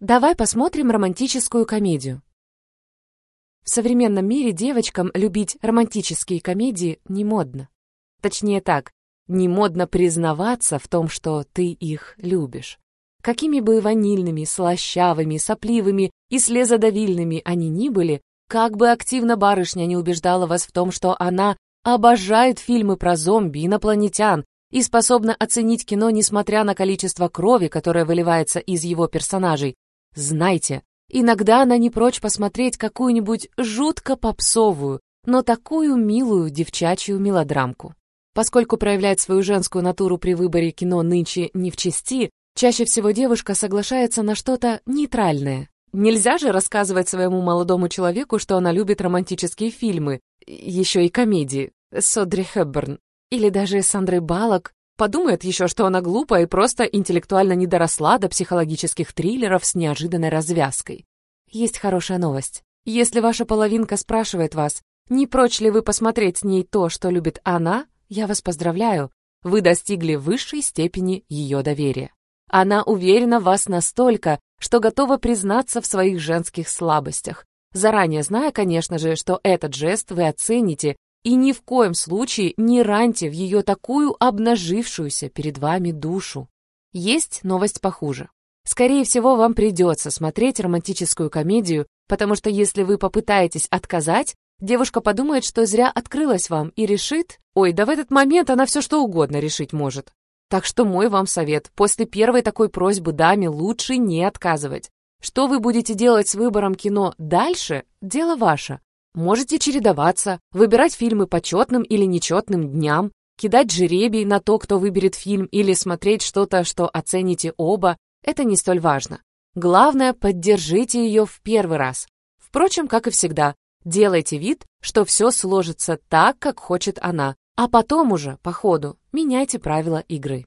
Давай посмотрим романтическую комедию. В современном мире девочкам любить романтические комедии не модно. Точнее так, не модно признаваться в том, что ты их любишь. Какими бы ванильными, слащавыми, сопливыми и слезодавильными они ни были, как бы активно барышня не убеждала вас в том, что она обожает фильмы про зомби, инопланетян и способна оценить кино, несмотря на количество крови, которое выливается из его персонажей, знайте, иногда она не прочь посмотреть какую-нибудь жутко попсовую, но такую милую девчачью мелодрамку. Поскольку проявлять свою женскую натуру при выборе кино нынче не в чести, чаще всего девушка соглашается на что-то нейтральное. Нельзя же рассказывать своему молодому человеку, что она любит романтические фильмы, еще и комедии, с Одри Хепберн, или даже с Сандрой Балок, подумает еще, что она глупая и просто интеллектуально не доросла до психологических триллеров с неожиданной развязкой. Есть хорошая новость. Если ваша половинка спрашивает вас, не прочь ли вы посмотреть с ней то, что любит она, я вас поздравляю, вы достигли высшей степени ее доверия. Она уверена в вас настолько, что готова признаться в своих женских слабостях, заранее зная, конечно же, что этот жест вы оцените и ни в коем случае не раньте в ее такую обнажившуюся перед вами душу. Есть новость похуже. Скорее всего, вам придется смотреть романтическую комедию, потому что если вы попытаетесь отказать, девушка подумает, что зря открылась вам и решит, ой, да в этот момент она все что угодно решить может. Так что мой вам совет, после первой такой просьбы даме лучше не отказывать. Что вы будете делать с выбором кино дальше, дело ваше. Можете чередоваться, выбирать фильмы по четным или нечетным дням, кидать жеребий на то, кто выберет фильм, или смотреть что-то, что оцените оба, это не столь важно. Главное, поддержите ее в первый раз. Впрочем, как и всегда, делайте вид, что все сложится так, как хочет она, а потом уже, по ходу, меняйте правила игры.